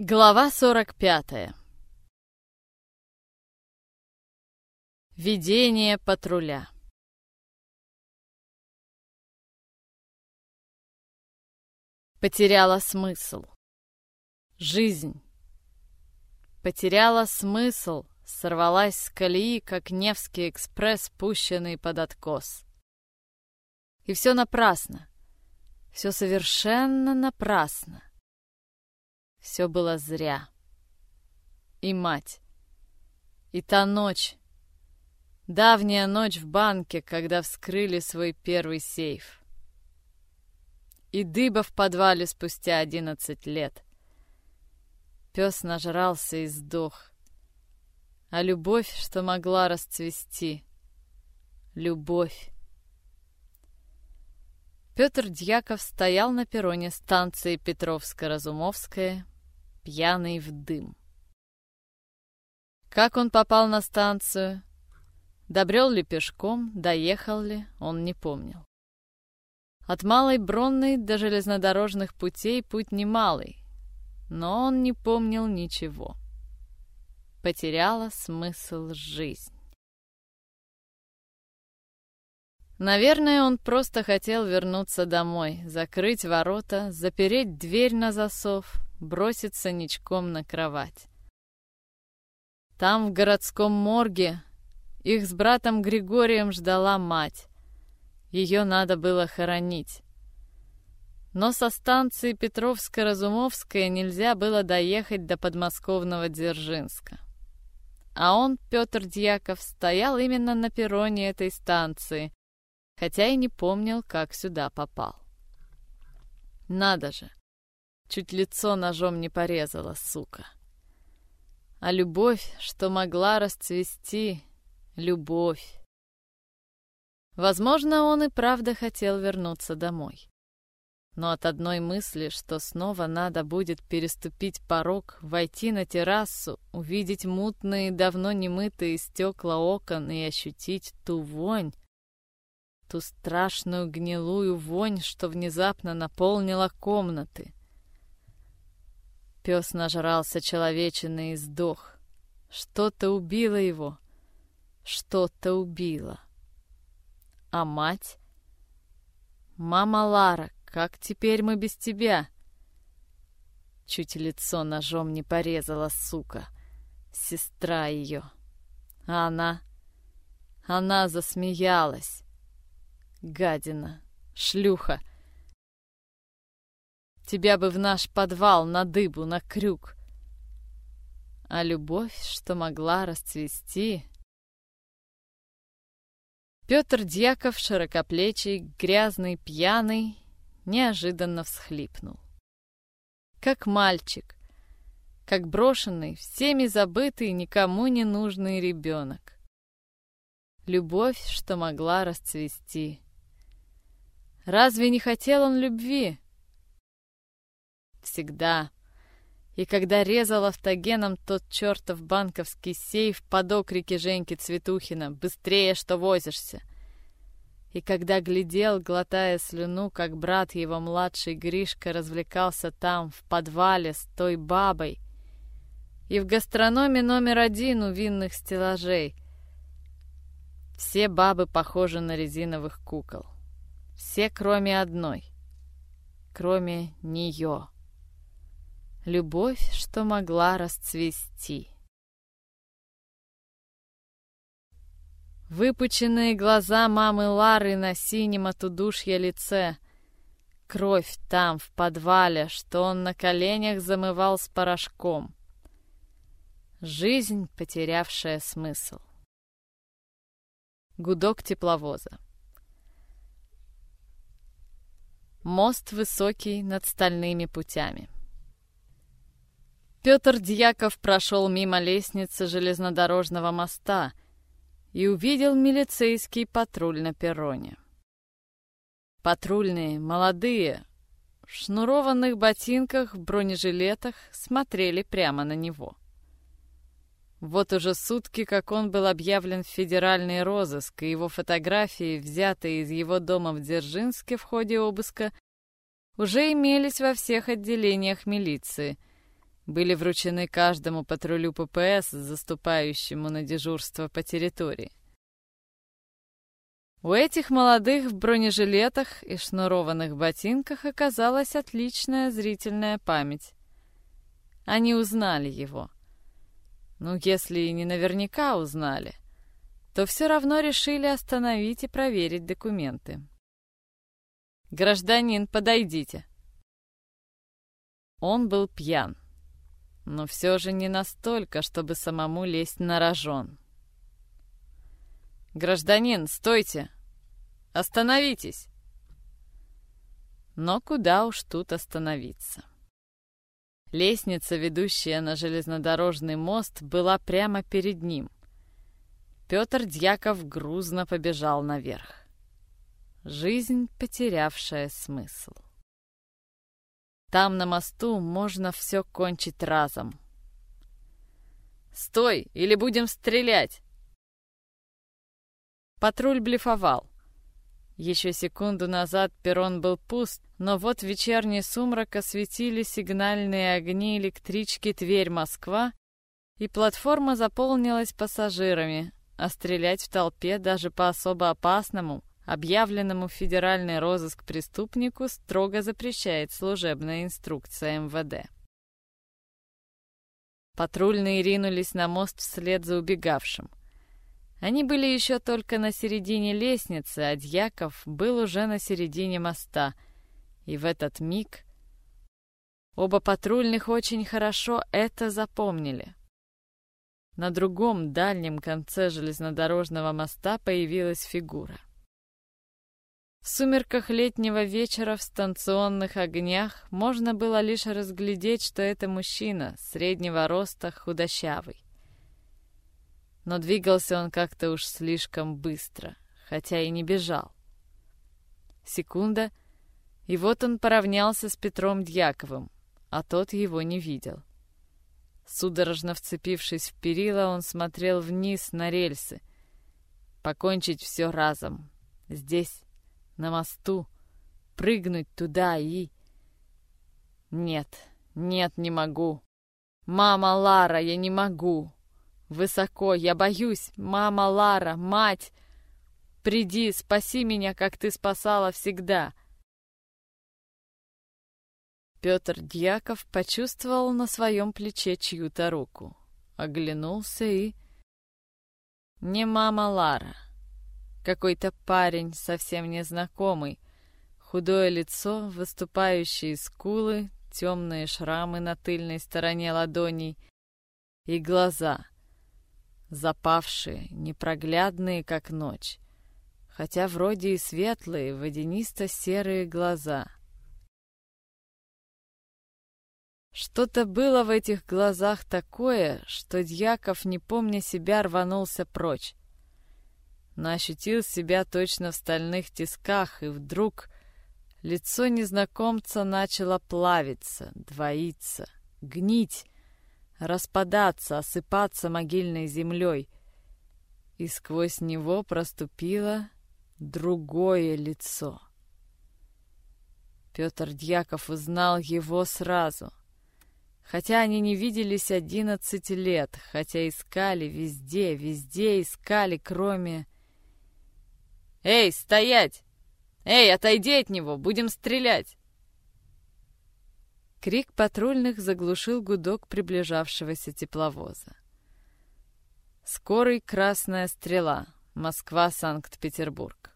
Глава 45. Ведение патруля. Потеряла смысл. Жизнь. Потеряла смысл, сорвалась с колеи, как Невский экспресс, пущенный под откос. И все напрасно. Все совершенно напрасно. Все было зря. И мать. И та ночь. Давняя ночь в банке, когда вскрыли свой первый сейф. И дыба в подвале спустя одиннадцать лет. Пес нажрался и сдох. А любовь, что могла расцвести. Любовь. Петр Дьяков стоял на перроне станции Петровско-Разумовская, пьяный в дым. Как он попал на станцию? Добрел ли пешком, доехал ли, он не помнил. От Малой Бронной до железнодорожных путей путь немалый, но он не помнил ничего. Потеряла смысл жизнь. Наверное, он просто хотел вернуться домой, закрыть ворота, запереть дверь на засов, броситься ничком на кровать. Там, в городском морге, их с братом Григорием ждала мать. Ее надо было хоронить. Но со станции Петровско-Разумовская нельзя было доехать до подмосковного Дзержинска. А он, Петр Дьяков, стоял именно на перроне этой станции, хотя и не помнил, как сюда попал. Надо же, чуть лицо ножом не порезала, сука. А любовь, что могла расцвести, любовь. Возможно, он и правда хотел вернуться домой. Но от одной мысли, что снова надо будет переступить порог, войти на террасу, увидеть мутные, давно немытые стекла окон и ощутить ту вонь, ту страшную гнилую вонь, что внезапно наполнила комнаты. Пес нажрался человечины и сдох. Что-то убило его, что-то убило. А мать? Мама Лара, как теперь мы без тебя? Чуть лицо ножом не порезала, сука. Сестра ее. А она... Она засмеялась. Гадина, шлюха. Тебя бы в наш подвал на дыбу, на крюк. А любовь, что могла расцвести... Петр Дьяков, широкоплечий, грязный, пьяный, неожиданно всхлипнул. Как мальчик, как брошенный, всеми забытый, никому не нужный ребенок. Любовь, что могла расцвести. Разве не хотел он любви? Всегда. И когда резал автогеном тот чертов банковский сейф под окрики Женьки Цветухина «Быстрее, что возишься!» И когда глядел, глотая слюну, как брат его младший Гришка развлекался там, в подвале, с той бабой, и в гастрономе номер один у винных стеллажей. Все бабы похожи на резиновых кукол. Все, кроме одной. Кроме нее. Любовь, что могла расцвести. Выпученные глаза мамы Лары на синем от удушья лице. Кровь там, в подвале, что он на коленях замывал с порошком. Жизнь, потерявшая смысл. Гудок тепловоза. Мост высокий над стальными путями. Петр Дьяков прошел мимо лестницы железнодорожного моста и увидел милицейский патруль на перроне. Патрульные, молодые, в шнурованных ботинках, в бронежилетах смотрели прямо на него. Вот уже сутки, как он был объявлен в федеральный розыск, и его фотографии, взятые из его дома в Дзержинске в ходе обыска, уже имелись во всех отделениях милиции, были вручены каждому патрулю ППС, заступающему на дежурство по территории. У этих молодых в бронежилетах и шнурованных ботинках оказалась отличная зрительная память. Они узнали его. Ну, если и не наверняка узнали, то все равно решили остановить и проверить документы. «Гражданин, подойдите!» Он был пьян, но все же не настолько, чтобы самому лезть на рожон. «Гражданин, стойте! Остановитесь!» Но куда уж тут остановиться? Лестница, ведущая на железнодорожный мост, была прямо перед ним. Петр Дьяков грузно побежал наверх. Жизнь, потерявшая смысл. Там на мосту можно все кончить разом. «Стой, или будем стрелять!» Патруль блефовал. Еще секунду назад перрон был пуст, но вот в вечерний сумрак осветили сигнальные огни электрички Тверь-Москва, и платформа заполнилась пассажирами, а стрелять в толпе даже по особо опасному, объявленному федеральный розыск преступнику строго запрещает служебная инструкция МВД. Патрульные ринулись на мост вслед за убегавшим. Они были еще только на середине лестницы, а Дьяков был уже на середине моста. И в этот миг оба патрульных очень хорошо это запомнили. На другом дальнем конце железнодорожного моста появилась фигура. В сумерках летнего вечера в станционных огнях можно было лишь разглядеть, что это мужчина среднего роста, худощавый но двигался он как-то уж слишком быстро, хотя и не бежал. Секунда, и вот он поравнялся с Петром Дьяковым, а тот его не видел. Судорожно вцепившись в перила, он смотрел вниз на рельсы. Покончить все разом. Здесь, на мосту. Прыгнуть туда и... Нет, нет, не могу. Мама Лара, я не могу. Высоко, я боюсь, мама Лара, мать! Приди, спаси меня, как ты спасала всегда!» Петр Дьяков почувствовал на своем плече чью-то руку, оглянулся и... Не мама Лара. Какой-то парень, совсем незнакомый. Худое лицо, выступающие скулы, темные шрамы на тыльной стороне ладоней и глаза — запавшие, непроглядные, как ночь, хотя вроде и светлые, водянисто-серые глаза. Что-то было в этих глазах такое, что Дьяков, не помня себя, рванулся прочь. Но ощутил себя точно в стальных тисках, и вдруг лицо незнакомца начало плавиться, двоиться, гнить, распадаться, осыпаться могильной землей. И сквозь него проступило другое лицо. Петр Дьяков узнал его сразу. Хотя они не виделись одиннадцать лет, хотя искали везде, везде искали, кроме... «Эй, стоять! Эй, отойди от него, будем стрелять!» Крик патрульных заглушил гудок приближавшегося тепловоза. Скорый «Красная стрела», Москва-Санкт-Петербург.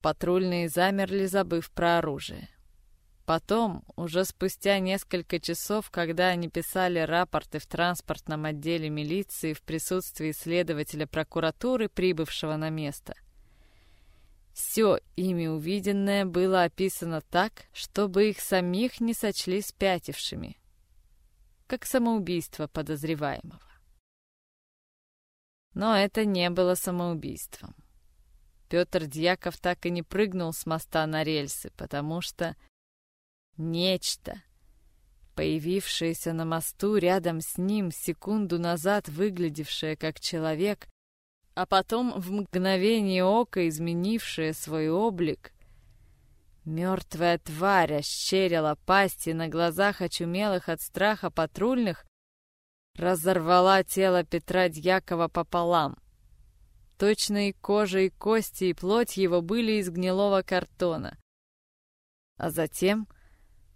Патрульные замерли, забыв про оружие. Потом, уже спустя несколько часов, когда они писали рапорты в транспортном отделе милиции в присутствии следователя прокуратуры, прибывшего на место – все ими увиденное было описано так, чтобы их самих не сочли спятившими, как самоубийство подозреваемого. Но это не было самоубийством. Петр Дьяков так и не прыгнул с моста на рельсы, потому что нечто, появившееся на мосту рядом с ним секунду назад выглядевшее как человек, а потом в мгновение ока изменившее свой облик, Мертвая тварь ощерила пасти на глазах очумелых от страха патрульных, разорвала тело Петра Дьякова пополам. Точно и кожа, и кости, и плоть его были из гнилого картона. А затем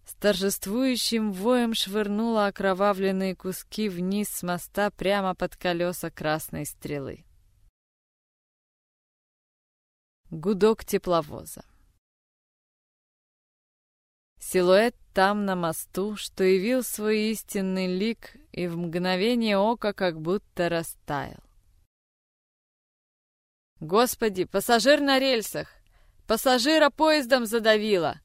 с торжествующим воем швырнула окровавленные куски вниз с моста прямо под колеса красной стрелы. Гудок тепловоза. Силуэт там на мосту, что явил свой истинный лик и в мгновение ока как будто растаял. «Господи, пассажир на рельсах! Пассажира поездом задавило!»